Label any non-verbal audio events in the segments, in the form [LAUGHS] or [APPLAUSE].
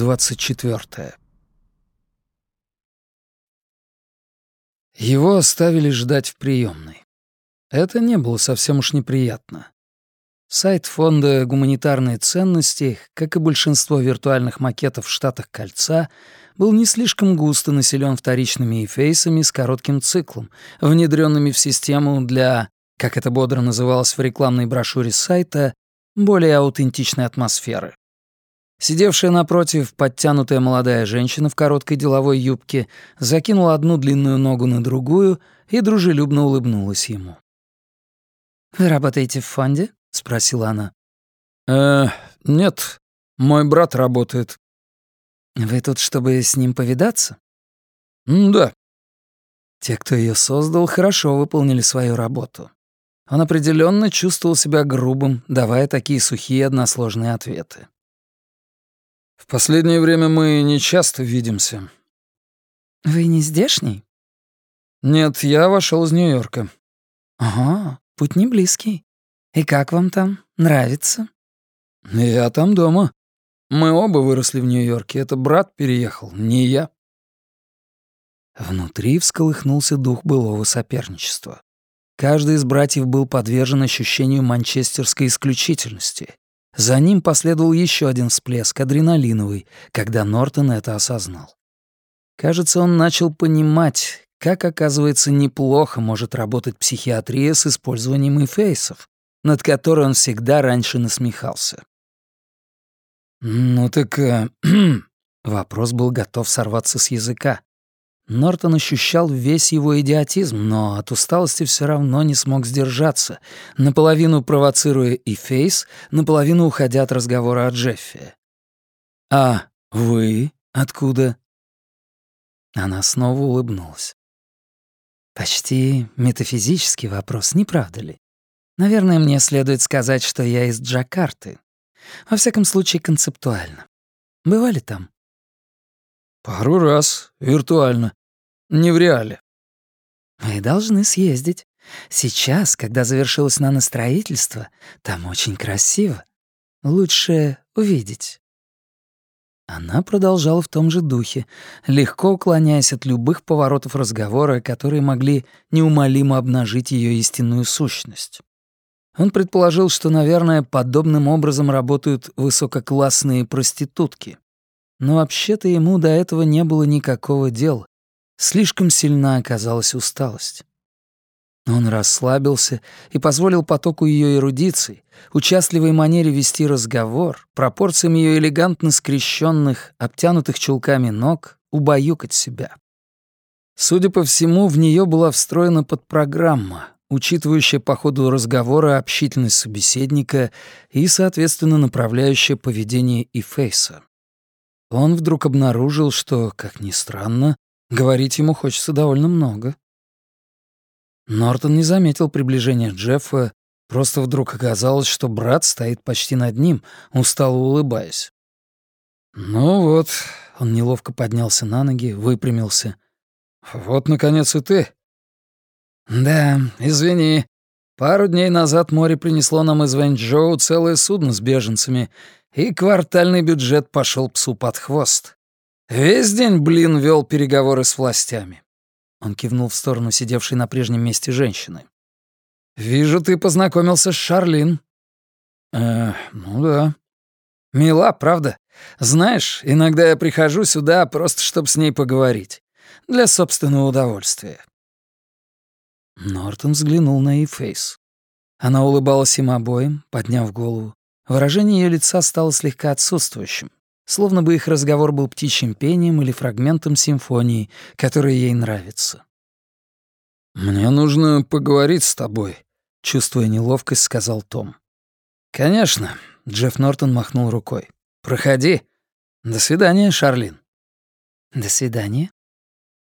Глава 24 Его оставили ждать в приемной. Это не было совсем уж неприятно. Сайт фонда «Гуманитарные ценности», как и большинство виртуальных макетов в Штатах Кольца, был не слишком густо населен вторичными эфейсами с коротким циклом, внедренными в систему для, как это бодро называлось в рекламной брошюре сайта, более аутентичной атмосферы. Сидевшая напротив подтянутая молодая женщина в короткой деловой юбке закинула одну длинную ногу на другую и дружелюбно улыбнулась ему. «Вы работаете в фонде?» — спросила она. «Э, нет, мой брат работает». «Вы тут, чтобы с ним повидаться?» «Да». Те, кто ее создал, хорошо выполнили свою работу. Он определенно чувствовал себя грубым, давая такие сухие односложные ответы. «В последнее время мы не часто видимся». «Вы не здешний?» «Нет, я вошел из Нью-Йорка». «Ага, путь не близкий. И как вам там? Нравится?» «Я там дома. Мы оба выросли в Нью-Йорке. Это брат переехал, не я». Внутри всколыхнулся дух былого соперничества. Каждый из братьев был подвержен ощущению манчестерской исключительности. За ним последовал еще один всплеск, адреналиновый, когда Нортон это осознал. Кажется, он начал понимать, как, оказывается, неплохо может работать психиатрия с использованием эфейсов, над которой он всегда раньше насмехался. «Ну так...» э, [CLEARS THROAT] Вопрос был готов сорваться с языка. Нортон ощущал весь его идиотизм, но от усталости все равно не смог сдержаться, наполовину провоцируя и Фейс, наполовину уходя от разговора о Джеффе. «А вы откуда?» Она снова улыбнулась. «Почти метафизический вопрос, не правда ли? Наверное, мне следует сказать, что я из Джакарты. Во всяком случае, концептуально. Бывали там?» «Пару раз, виртуально. Не в реале. Вы должны съездить. Сейчас, когда завершилось наностроительство, там очень красиво. Лучше увидеть. Она продолжала в том же духе, легко уклоняясь от любых поворотов разговора, которые могли неумолимо обнажить ее истинную сущность. Он предположил, что, наверное, подобным образом работают высококлассные проститутки. Но вообще-то ему до этого не было никакого дела. Слишком сильна оказалась усталость. Он расслабился и позволил потоку ее эрудиций, участливой манере вести разговор, пропорциям ее элегантно скрещенных, обтянутых чулками ног, убаюкать себя. Судя по всему, в нее была встроена подпрограмма, учитывающая по ходу разговора общительность собеседника и, соответственно, направляющая поведение и фейса. Он вдруг обнаружил, что, как ни странно, Говорить ему хочется довольно много. Нортон не заметил приближения Джеффа, просто вдруг оказалось, что брат стоит почти над ним, устало улыбаясь. «Ну вот», — он неловко поднялся на ноги, выпрямился. «Вот, наконец, и ты». «Да, извини. Пару дней назад море принесло нам из Вэньчжоу целое судно с беженцами, и квартальный бюджет пошел псу под хвост. Весь день Блин вел переговоры с властями. Он кивнул в сторону сидевшей на прежнем месте женщины. «Вижу, ты познакомился с Шарлин». «Э, ну да». «Мила, правда? Знаешь, иногда я прихожу сюда просто, чтобы с ней поговорить. Для собственного удовольствия». Нортон взглянул на Эйфейс. Она улыбалась им обоим, подняв голову. Выражение ее лица стало слегка отсутствующим словно бы их разговор был птичьим пением или фрагментом симфонии, которая ей нравится. «Мне нужно поговорить с тобой», — чувствуя неловкость, сказал Том. «Конечно», — Джефф Нортон махнул рукой. «Проходи. До свидания, Шарлин». «До свидания».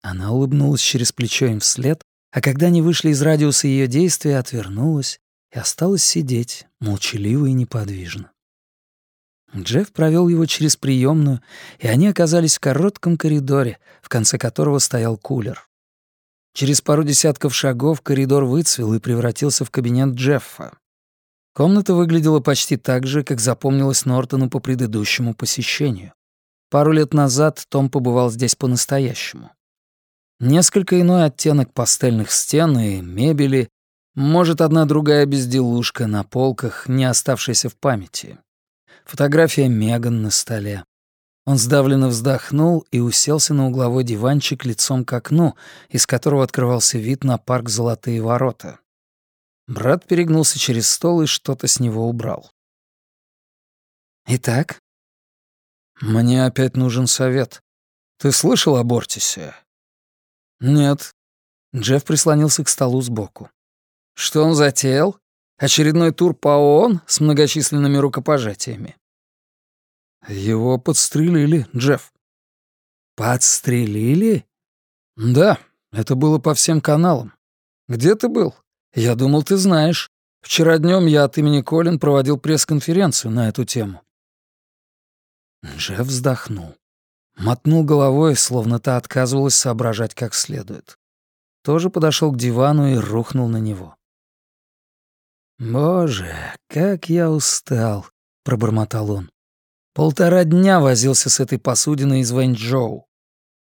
Она улыбнулась через плечо им вслед, а когда они вышли из радиуса ее действия, отвернулась и осталась сидеть, молчаливо и неподвижно. Джефф провел его через приемную, и они оказались в коротком коридоре, в конце которого стоял кулер. Через пару десятков шагов коридор выцвел и превратился в кабинет Джеффа. Комната выглядела почти так же, как запомнилась Нортону по предыдущему посещению. Пару лет назад Том побывал здесь по-настоящему. Несколько иной оттенок пастельных стен и мебели, может, одна другая безделушка на полках, не оставшаяся в памяти. Фотография Меган на столе. Он сдавленно вздохнул и уселся на угловой диванчик лицом к окну, из которого открывался вид на парк «Золотые ворота». Брат перегнулся через стол и что-то с него убрал. «Итак?» «Мне опять нужен совет. Ты слышал о Бортисе?» «Нет». Джефф прислонился к столу сбоку. «Что он затеял? Очередной тур по ООН с многочисленными рукопожатиями?» «Его подстрелили, Джефф». «Подстрелили?» «Да, это было по всем каналам. Где ты был? Я думал, ты знаешь. Вчера днем я от имени Колин проводил пресс-конференцию на эту тему». Джефф вздохнул. Мотнул головой, словно та отказывалась соображать как следует. Тоже подошел к дивану и рухнул на него. «Боже, как я устал», — пробормотал он. Полтора дня возился с этой посудиной из Вэньчжоу.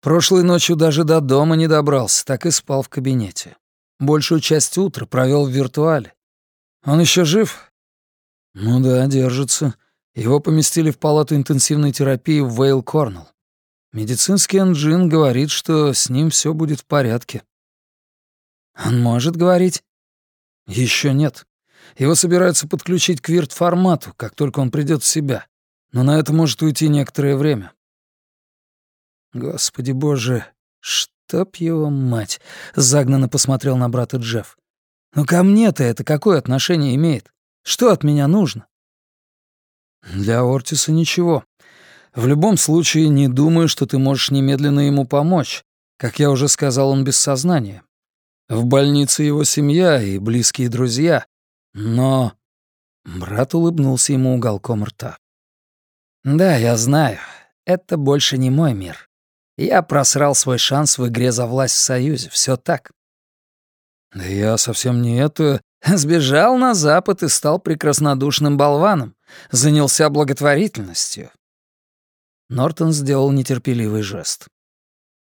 Прошлой ночью даже до дома не добрался, так и спал в кабинете. Большую часть утра провел в виртуале. Он еще жив? Ну да, держится. Его поместили в палату интенсивной терапии в Вейл Корнелл. Медицинский энджин говорит, что с ним все будет в порядке. Он может говорить? Еще нет. Его собираются подключить к вирт-формату, как только он придет в себя но на это может уйти некоторое время. Господи боже, чтоб его мать, загнанно посмотрел на брата Джефф. Ну ко мне-то это какое отношение имеет? Что от меня нужно? Для Ортиса ничего. В любом случае, не думаю, что ты можешь немедленно ему помочь. Как я уже сказал, он без сознания. В больнице его семья и близкие друзья. Но... Брат улыбнулся ему уголком рта. «Да, я знаю. Это больше не мой мир. Я просрал свой шанс в игре за власть в Союзе. Все так». «Да я совсем не это...» [LAUGHS] «Сбежал на Запад и стал прекраснодушным болваном. Занялся благотворительностью». Нортон сделал нетерпеливый жест.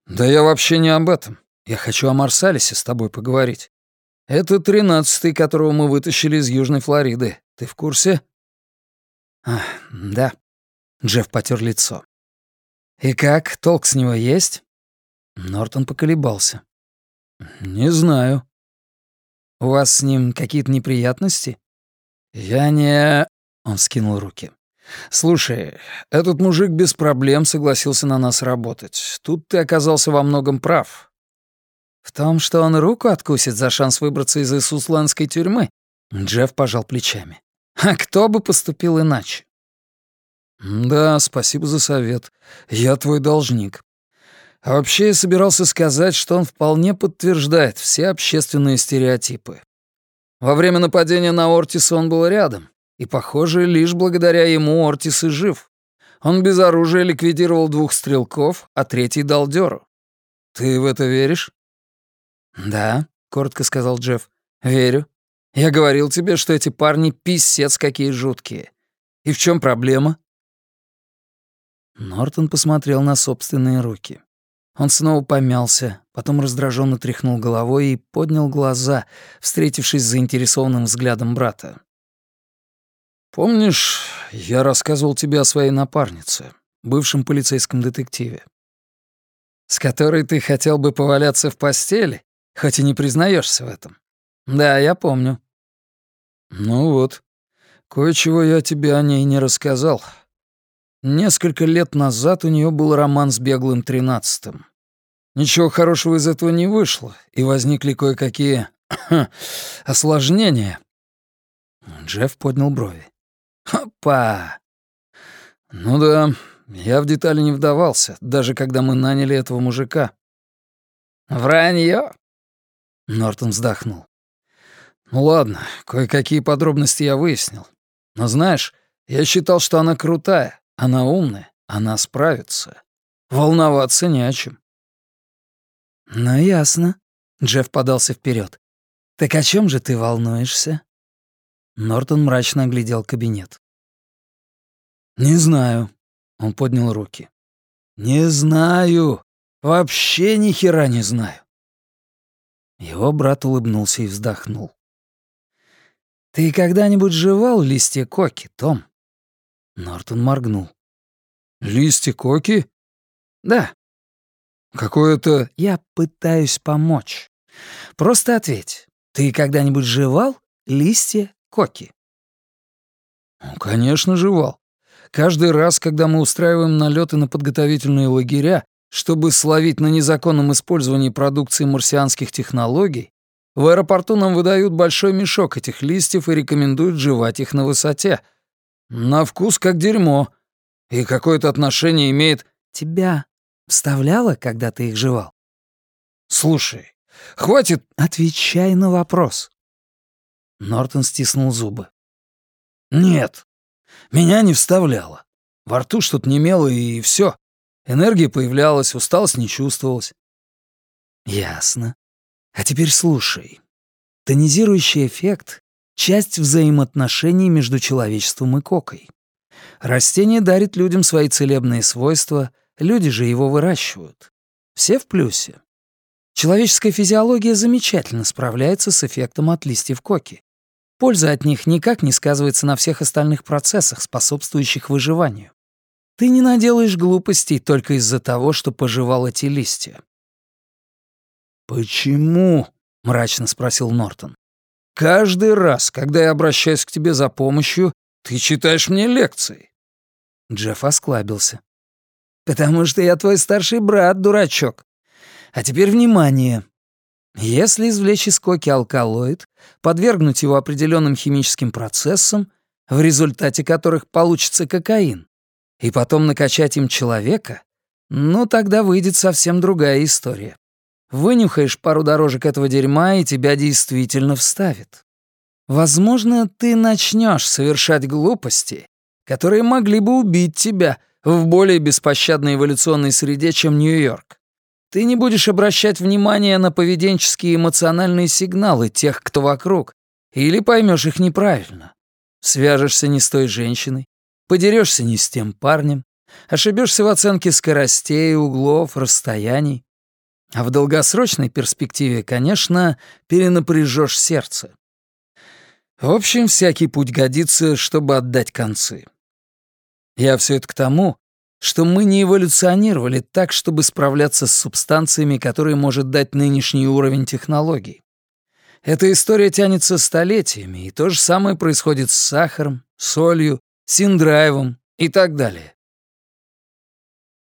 «Да я вообще не об этом. Я хочу о Марсалисе с тобой поговорить. Это тринадцатый, которого мы вытащили из Южной Флориды. Ты в курсе?» а, «Да», Джефф потер лицо. «И как, толк с него есть?» Нортон поколебался. «Не знаю». «У вас с ним какие-то неприятности?» «Я не...» — он скинул руки. «Слушай, этот мужик без проблем согласился на нас работать. Тут ты оказался во многом прав». «В том, что он руку откусит за шанс выбраться из Иисусландской тюрьмы?» Джефф пожал плечами. «А кто бы поступил иначе?» «Да, спасибо за совет. Я твой должник. А вообще я собирался сказать, что он вполне подтверждает все общественные стереотипы. Во время нападения на Ортиса он был рядом, и, похоже, лишь благодаря ему Ортис и жив. Он без оружия ликвидировал двух стрелков, а третий дал дёру. Ты в это веришь?» «Да», — коротко сказал Джефф. «Верю. Я говорил тебе, что эти парни писец какие жуткие. И в чем проблема?» Нортон посмотрел на собственные руки. Он снова помялся, потом раздраженно тряхнул головой и поднял глаза, встретившись с заинтересованным взглядом брата. «Помнишь, я рассказывал тебе о своей напарнице, бывшем полицейском детективе, с которой ты хотел бы поваляться в постели, хоть и не признаешься в этом? Да, я помню». «Ну вот, кое-чего я тебе о ней не рассказал», Несколько лет назад у нее был роман с беглым тринадцатым. Ничего хорошего из этого не вышло, и возникли кое-какие [CLEARS THROAT] осложнения. Джефф поднял брови. «Опа!» «Ну да, я в детали не вдавался, даже когда мы наняли этого мужика». «Вранье!» Нортон вздохнул. «Ну ладно, кое-какие подробности я выяснил. Но знаешь, я считал, что она крутая, она умная, она справится. Волноваться не о чем. «Ну, ясно», — Джефф подался вперед. «Так о чем же ты волнуешься?» Нортон мрачно оглядел кабинет. «Не знаю», — он поднял руки. «Не знаю. Вообще ни хера не знаю». Его брат улыбнулся и вздохнул. «Ты когда-нибудь жевал листья коки, Том?» Нортон моргнул. «Листья коки?» «Да». «Какое-то...» «Я пытаюсь помочь. Просто ответь. Ты когда-нибудь жевал листья коки?» «Ну, конечно, жевал. Каждый раз, когда мы устраиваем налеты на подготовительные лагеря, чтобы словить на незаконном использовании продукции марсианских технологий, в аэропорту нам выдают большой мешок этих листьев и рекомендуют жевать их на высоте. На вкус как дерьмо. И какое-то отношение имеет... Тебя вставляло, когда ты их жевал? Слушай, хватит... Отвечай на вопрос. Нортон стиснул зубы. Нет, меня не вставляло. Во рту что-то немело, и все. Энергия появлялась, усталость не чувствовалась. Ясно. А теперь слушай. Тонизирующий эффект — часть взаимоотношений между человечеством и кокой. Растение дарит людям свои целебные свойства, люди же его выращивают. Все в плюсе. Человеческая физиология замечательно справляется с эффектом от листьев коки. Польза от них никак не сказывается на всех остальных процессах, способствующих выживанию. Ты не наделаешь глупостей только из-за того, что пожевал эти листья. «Почему?» — мрачно спросил Нортон. «Каждый раз, когда я обращаюсь к тебе за помощью, ты читаешь мне лекции». Джефф осклабился. «Потому что я твой старший брат, дурачок. А теперь внимание. Если извлечь из коки алкалоид, подвергнуть его определенным химическим процессам, в результате которых получится кокаин, и потом накачать им человека, ну тогда выйдет совсем другая история. Вынюхаешь пару дорожек этого дерьма, и тебя действительно вставит. Возможно, ты начнешь совершать глупости, которые могли бы убить тебя в более беспощадной эволюционной среде, чем Нью-Йорк. Ты не будешь обращать внимания на поведенческие эмоциональные сигналы тех, кто вокруг, или поймешь их неправильно. Свяжешься не с той женщиной, подерешься не с тем парнем, ошибешься в оценке скоростей, углов, расстояний. А в долгосрочной перспективе, конечно, перенапряжешь сердце. В общем, всякий путь годится, чтобы отдать концы. Я все это к тому, что мы не эволюционировали так, чтобы справляться с субстанциями, которые может дать нынешний уровень технологий. Эта история тянется столетиями, и то же самое происходит с сахаром, солью, синдрайвом и так далее.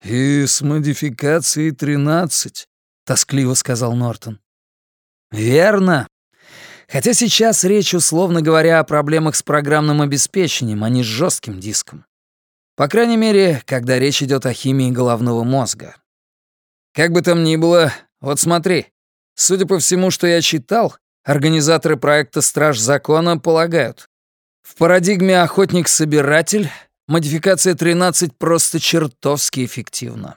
«И с модификацией 13», — тоскливо сказал Нортон. «Верно. Хотя сейчас речь, условно говоря, о проблемах с программным обеспечением, а не с жестким диском. По крайней мере, когда речь идет о химии головного мозга. Как бы там ни было, вот смотри. Судя по всему, что я читал, организаторы проекта «Страж закона» полагают, в парадигме «Охотник-собиратель» модификация 13 просто чертовски эффективна.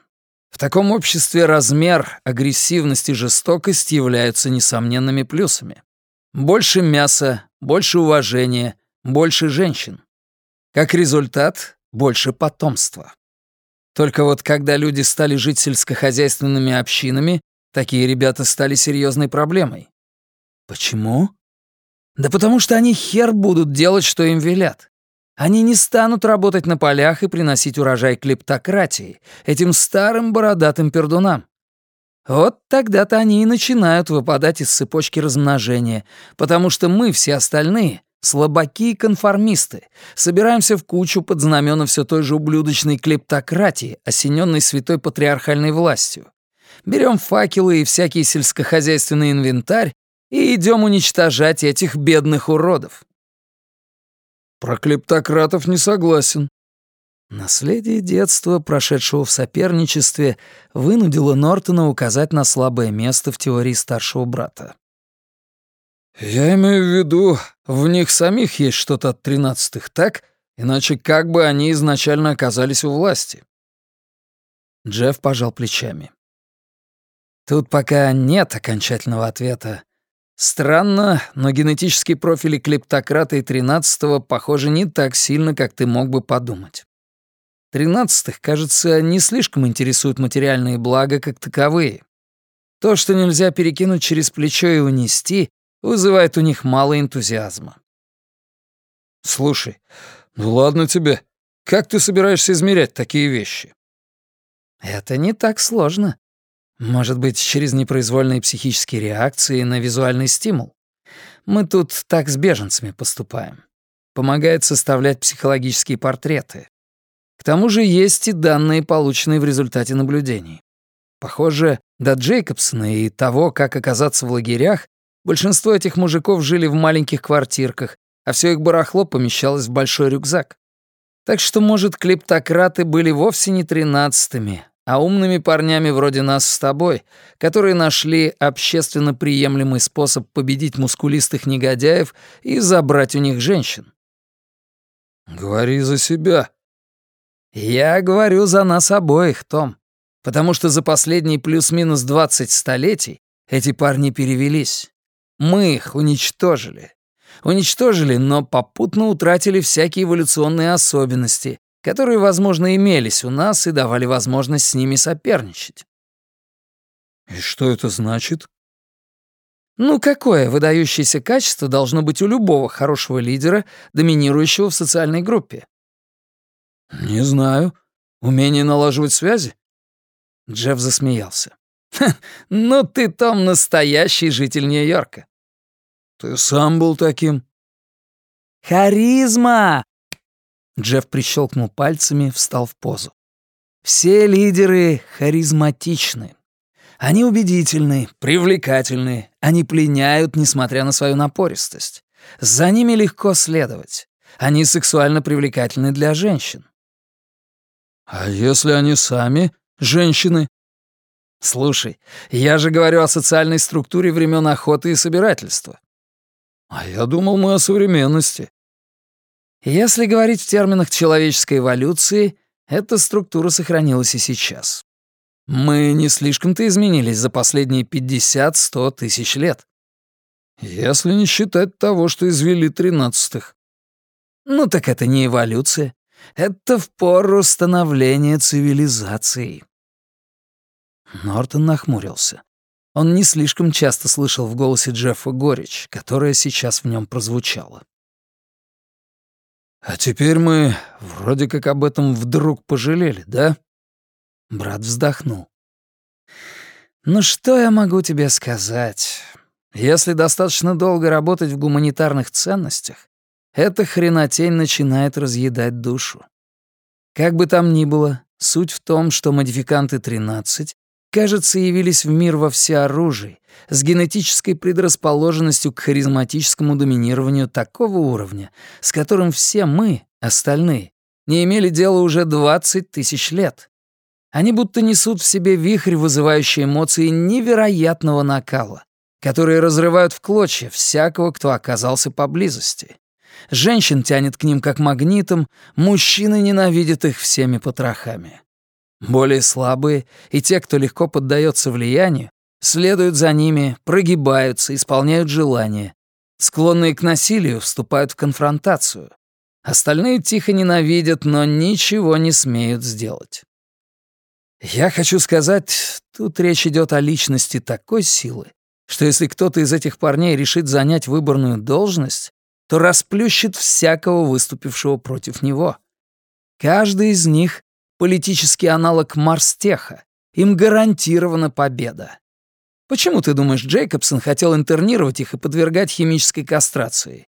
В таком обществе размер, агрессивность и жестокость являются несомненными плюсами. Больше мяса, больше уважения, больше женщин. Как результат, больше потомства. Только вот когда люди стали жить сельскохозяйственными общинами, такие ребята стали серьезной проблемой. Почему? Да потому что они хер будут делать, что им велят. Они не станут работать на полях и приносить урожай клептократии, этим старым бородатым пердунам. Вот тогда-то они и начинают выпадать из цепочки размножения, потому что мы, все остальные, Слабаки и конформисты. Собираемся в кучу под знамена все той же ублюдочной клептократии, осененной святой патриархальной властью. Берем факелы и всякий сельскохозяйственный инвентарь и идем уничтожать этих бедных уродов. Про клептократов не согласен. Наследие детства, прошедшего в соперничестве, вынудило Нортона указать на слабое место в теории старшего брата. «Я имею в виду, в них самих есть что-то от тринадцатых, так? Иначе как бы они изначально оказались у власти?» Джефф пожал плечами. «Тут пока нет окончательного ответа. Странно, но генетические профили клептократа и тринадцатого похожи не так сильно, как ты мог бы подумать. Тринадцатых, кажется, не слишком интересуют материальные блага как таковые. То, что нельзя перекинуть через плечо и унести, вызывает у них мало энтузиазма. «Слушай, ну ладно тебе. Как ты собираешься измерять такие вещи?» «Это не так сложно. Может быть, через непроизвольные психические реакции на визуальный стимул. Мы тут так с беженцами поступаем. Помогает составлять психологические портреты. К тому же есть и данные, полученные в результате наблюдений. Похоже, до Джейкобсона и того, как оказаться в лагерях, большинство этих мужиков жили в маленьких квартирках, а все их барахло помещалось в большой рюкзак. Так что, может, клептократы были вовсе не тринадцатыми, а умными парнями вроде нас с тобой, которые нашли общественно приемлемый способ победить мускулистых негодяев и забрать у них женщин. «Говори за себя». «Я говорю за нас обоих, Том, потому что за последние плюс-минус 20 столетий эти парни перевелись. Мы их уничтожили. Уничтожили, но попутно утратили всякие эволюционные особенности, которые, возможно, имелись у нас и давали возможность с ними соперничать. И что это значит? Ну, какое выдающееся качество должно быть у любого хорошего лидера, доминирующего в социальной группе? Не знаю. Умение налаживать связи? Джефф засмеялся. «Ну ты, Том, настоящий житель Нью-Йорка». «Ты сам был таким». «Харизма!» Джефф прищелкнул пальцами, встал в позу. «Все лидеры харизматичны. Они убедительны, привлекательны, они пленяют, несмотря на свою напористость. За ними легко следовать. Они сексуально привлекательны для женщин». «А если они сами женщины?» «Слушай, я же говорю о социальной структуре времен охоты и собирательства». «А я думал, мы о современности». Если говорить в терминах человеческой эволюции, эта структура сохранилась и сейчас. Мы не слишком-то изменились за последние 50-100 тысяч лет. Если не считать того, что извели тринадцатых. Ну так это не эволюция. Это в пору становления цивилизации. Нортон нахмурился. Он не слишком часто слышал в голосе Джеффа горечь, которая сейчас в нем прозвучала. «А теперь мы вроде как об этом вдруг пожалели, да?» Брат вздохнул. «Ну что я могу тебе сказать? Если достаточно долго работать в гуманитарных ценностях, эта хренотень начинает разъедать душу. Как бы там ни было, суть в том, что модификанты 13 кажется, явились в мир во всеоружии, с генетической предрасположенностью к харизматическому доминированию такого уровня, с которым все мы, остальные, не имели дела уже 20 тысяч лет. Они будто несут в себе вихрь, вызывающий эмоции невероятного накала, которые разрывают в клочья всякого, кто оказался поблизости. Женщин тянет к ним как магнитом, мужчины ненавидят их всеми потрохами. Более слабые и те, кто легко поддается влиянию, следуют за ними, прогибаются, исполняют желания. Склонные к насилию вступают в конфронтацию. Остальные тихо ненавидят, но ничего не смеют сделать. Я хочу сказать, тут речь идет о личности такой силы, что если кто-то из этих парней решит занять выборную должность, то расплющит всякого выступившего против него. Каждый из них политический аналог Марстеха. Им гарантирована победа. Почему, ты думаешь, Джейкобсон хотел интернировать их и подвергать химической кастрации?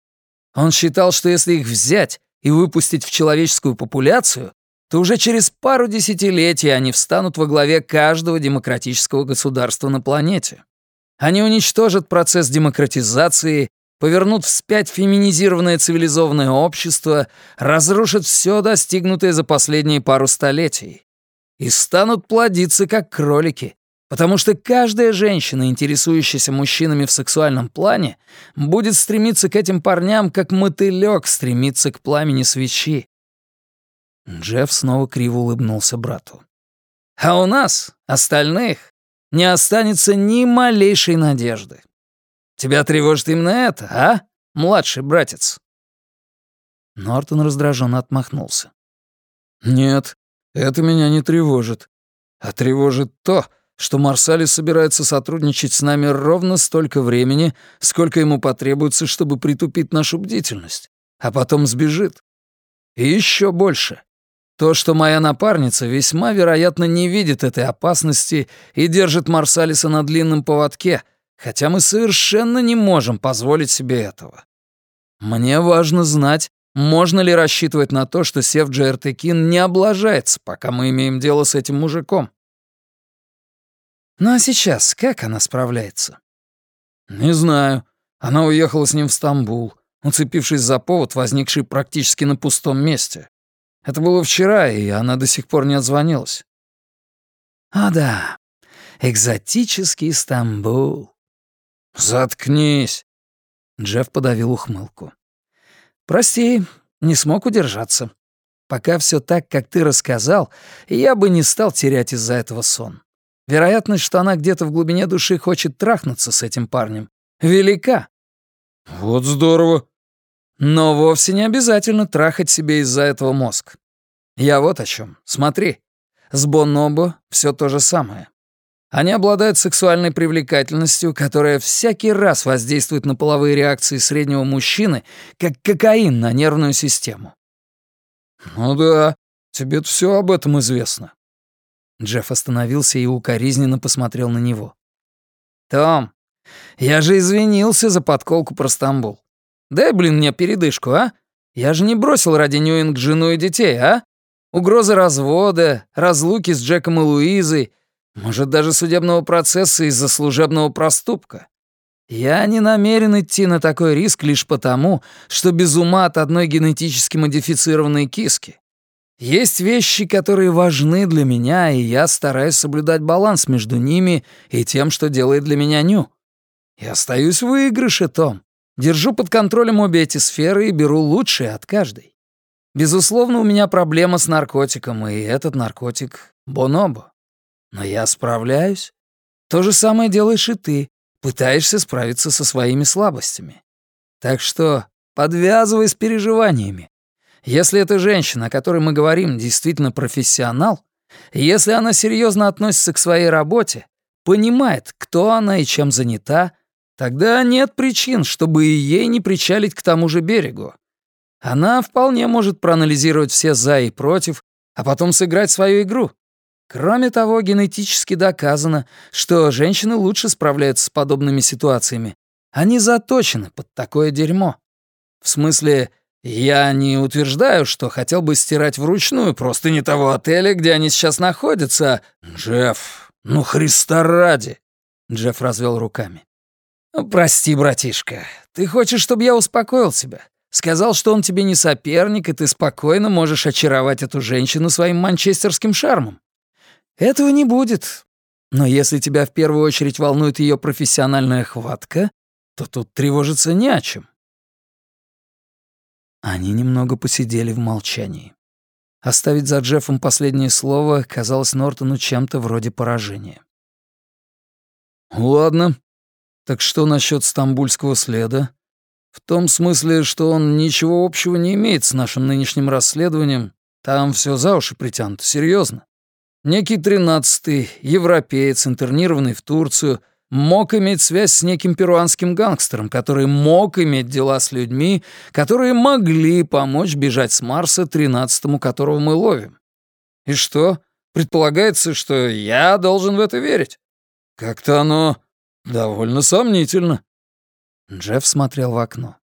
Он считал, что если их взять и выпустить в человеческую популяцию, то уже через пару десятилетий они встанут во главе каждого демократического государства на планете. Они уничтожат процесс демократизации повернут вспять феминизированное цивилизованное общество, разрушат все достигнутое за последние пару столетий. И станут плодиться как кролики, потому что каждая женщина, интересующаяся мужчинами в сексуальном плане, будет стремиться к этим парням, как мотылёк стремится к пламени свечи. Джефф снова криво улыбнулся брату. «А у нас, остальных, не останется ни малейшей надежды. Тебя тревожит именно это, а, младший братец?» Нортон раздраженно отмахнулся. «Нет, это меня не тревожит. А тревожит то, что Марсалис собирается сотрудничать с нами ровно столько времени, сколько ему потребуется, чтобы притупить нашу бдительность, а потом сбежит. И еще больше. То, что моя напарница весьма вероятно не видит этой опасности и держит Марсалиса на длинном поводке, хотя мы совершенно не можем позволить себе этого. Мне важно знать, можно ли рассчитывать на то, что Сев Джертекин не облажается, пока мы имеем дело с этим мужиком. Ну а сейчас как она справляется? Не знаю. Она уехала с ним в Стамбул, уцепившись за повод, возникший практически на пустом месте. Это было вчера, и она до сих пор не отзвонилась. А да, экзотический Стамбул. Заткнись. Джефф подавил ухмылку. Прости, не смог удержаться. Пока все так, как ты рассказал, я бы не стал терять из-за этого сон. Вероятность, что она где-то в глубине души хочет трахнуться с этим парнем, велика. Вот здорово. Но вовсе не обязательно трахать себе из-за этого мозг. Я вот о чем. Смотри. С Бонобо все то же самое. Они обладают сексуальной привлекательностью, которая всякий раз воздействует на половые реакции среднего мужчины, как кокаин на нервную систему. «Ну да, тебе все об этом известно. Джефф остановился и укоризненно посмотрел на него. «Том, я же извинился за подколку про Стамбул. Дай, блин, мне передышку, а? Я же не бросил ради Ньюинг жену и детей, а? Угрозы развода, разлуки с Джеком и Луизой, может, даже судебного процесса из-за служебного проступка. Я не намерен идти на такой риск лишь потому, что без ума от одной генетически модифицированной киски. Есть вещи, которые важны для меня, и я стараюсь соблюдать баланс между ними и тем, что делает для меня Ню. Я остаюсь в выигрыше, Том. Держу под контролем обе эти сферы и беру лучшее от каждой. Безусловно, у меня проблема с наркотиком, и этот наркотик — бонобо. Но я справляюсь. То же самое делаешь и ты. Пытаешься справиться со своими слабостями. Так что подвязывай с переживаниями. Если эта женщина, о которой мы говорим, действительно профессионал, если она серьезно относится к своей работе, понимает, кто она и чем занята, тогда нет причин, чтобы и ей не причалить к тому же берегу. Она вполне может проанализировать все «за» и «против», а потом сыграть свою игру. Кроме того, генетически доказано, что женщины лучше справляются с подобными ситуациями. Они заточены под такое дерьмо. В смысле, я не утверждаю, что хотел бы стирать вручную просто не того отеля, где они сейчас находятся. Джефф, ну Христа ради. Джефф развел руками. «Прости, братишка, ты хочешь, чтобы я успокоил себя? Сказал, что он тебе не соперник, и ты спокойно можешь очаровать эту женщину своим манчестерским шармом. Этого не будет. Но если тебя в первую очередь волнует ее профессиональная хватка, то тут тревожиться не о чем. Они немного посидели в молчании. Оставить за Джеффом последнее слово казалось Нортону чем-то вроде поражения. «Ладно. Так что насчет стамбульского следа? В том смысле, что он ничего общего не имеет с нашим нынешним расследованием. Там все за уши притянуто, серьезно. Некий тринадцатый, европеец, интернированный в Турцию — мог иметь связь с неким перуанским гангстером, который мог иметь дела с людьми, которые могли помочь бежать с Марса тринадцатому, которого мы ловим. И что? Предполагается, что я должен в это верить. Как-то оно довольно сомнительно. Джефф смотрел в окно.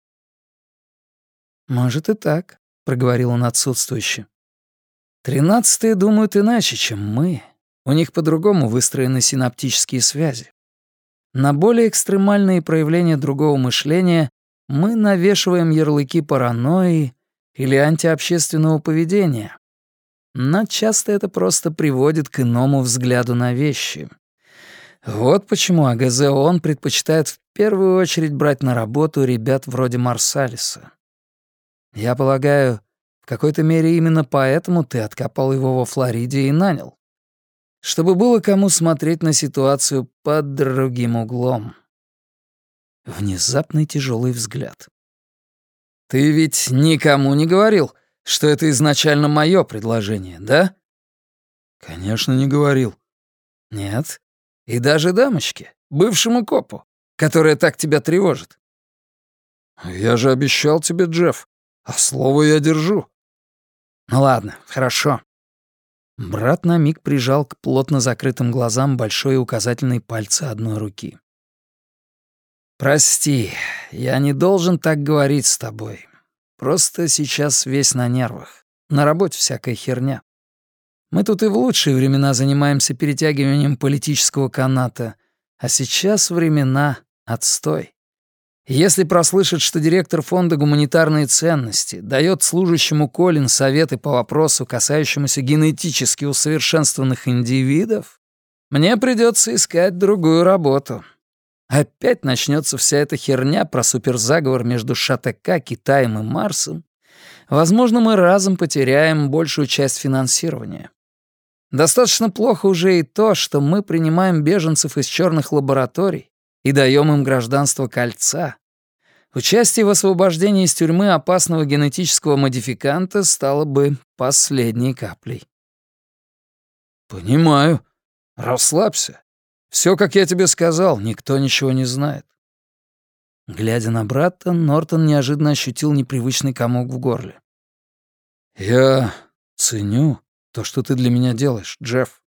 «Может и так», — проговорил он отсутствующе. «Тринадцатые думают иначе, чем мы. У них по-другому выстроены синаптические связи. На более экстремальные проявления другого мышления мы навешиваем ярлыки паранойи или антиобщественного поведения. Но часто это просто приводит к иному взгляду на вещи. Вот почему АГЗ ООН предпочитает в первую очередь брать на работу ребят вроде Марсалиса. Я полагаю, какой-то мере именно поэтому ты откопал его во Флориде и нанял чтобы было кому смотреть на ситуацию под другим углом. внезапный тяжелый взгляд. «Ты ведь никому не говорил, что это изначально мое предложение, да?» «Конечно, не говорил». «Нет. И даже дамочке, бывшему копу, которая так тебя тревожит». «Я же обещал тебе, Джефф, а слово я держу». «Ну ладно, хорошо». Брат на миг прижал к плотно закрытым глазам большой и указательный пальцы одной руки. «Прости, я не должен так говорить с тобой. Просто сейчас весь на нервах. На работе всякая херня. Мы тут и в лучшие времена занимаемся перетягиванием политического каната, а сейчас времена отстой. Если прослышит, что директор фонда гуманитарной ценности дает служащему Колин советы по вопросу, касающемуся генетически усовершенствованных индивидов, мне придется искать другую работу. Опять начнется вся эта херня про суперзаговор между ШТК, Китаем и Марсом. Возможно, мы разом потеряем большую часть финансирования. Достаточно плохо уже и то, что мы принимаем беженцев из черных лабораторий и даем им гражданство кольца. Участие в освобождении из тюрьмы опасного генетического модификанта стало бы последней каплей. «Понимаю. Расслабься. Все, как я тебе сказал, никто ничего не знает». Глядя на брата, Нортон неожиданно ощутил непривычный комок в горле. «Я ценю то, что ты для меня делаешь, Джефф.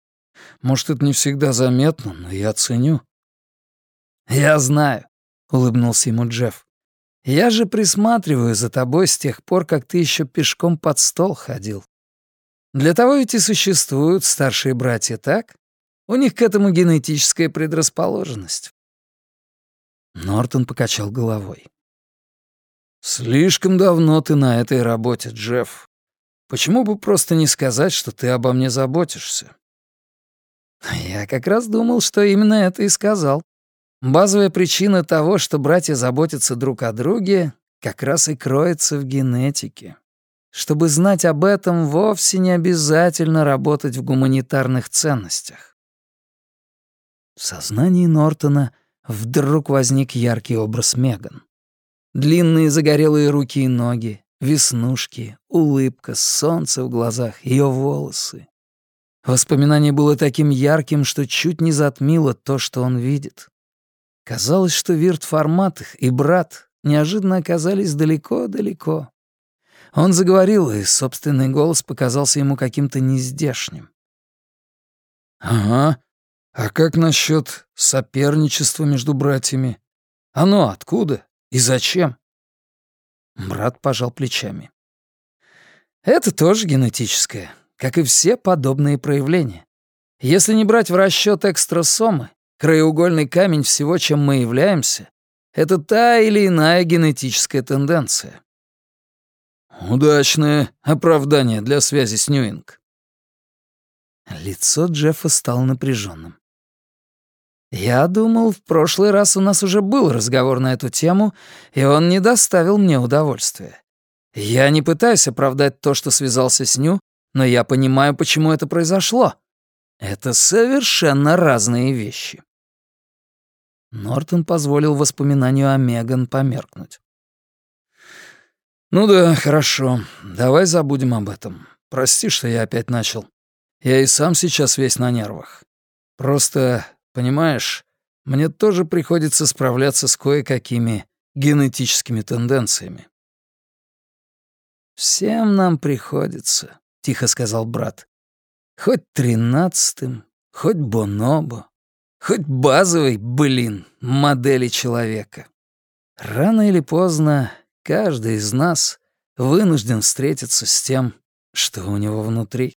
Может, это не всегда заметно, но я ценю». «Я знаю», — улыбнулся ему Джефф. «Я же присматриваю за тобой с тех пор, как ты еще пешком под стол ходил. Для того ведь и существуют старшие братья, так? У них к этому генетическая предрасположенность». Нортон покачал головой. «Слишком давно ты на этой работе, Джефф. Почему бы просто не сказать, что ты обо мне заботишься?» «Я как раз думал, что именно это и сказал. Базовая причина того, что братья заботятся друг о друге, как раз и кроется в генетике. Чтобы знать об этом, вовсе не обязательно работать в гуманитарных ценностях. В сознании Нортона вдруг возник яркий образ Меган. Длинные загорелые руки и ноги, веснушки, улыбка, солнце в глазах, ее волосы. Воспоминание было таким ярким, что чуть не затмило то, что он видит. Казалось, что Вирт Форматых и брат неожиданно оказались далеко-далеко. Он заговорил, и собственный голос показался ему каким-то нездешним. «Ага. А как насчет соперничества между братьями? Оно откуда и зачем?» Брат пожал плечами. «Это тоже генетическое, как и все подобные проявления. Если не брать в расчет экстрасомы, Краеугольный камень всего, чем мы являемся, это та или иная генетическая тенденция. Удачное оправдание для связи с Ньюинг. Лицо Джеффа стало напряженным. Я думал, в прошлый раз у нас уже был разговор на эту тему, и он не доставил мне удовольствия. Я не пытаюсь оправдать то, что связался с Ню, но я понимаю, почему это произошло. Это совершенно разные вещи. Нортон позволил воспоминанию о Меган померкнуть. «Ну да, хорошо. Давай забудем об этом. Прости, что я опять начал. Я и сам сейчас весь на нервах. Просто, понимаешь, мне тоже приходится справляться с кое-какими генетическими тенденциями». «Всем нам приходится», — тихо сказал брат. «Хоть тринадцатым, хоть бонобо, Хоть базовый, блин, модели человека. Рано или поздно каждый из нас вынужден встретиться с тем, что у него внутри.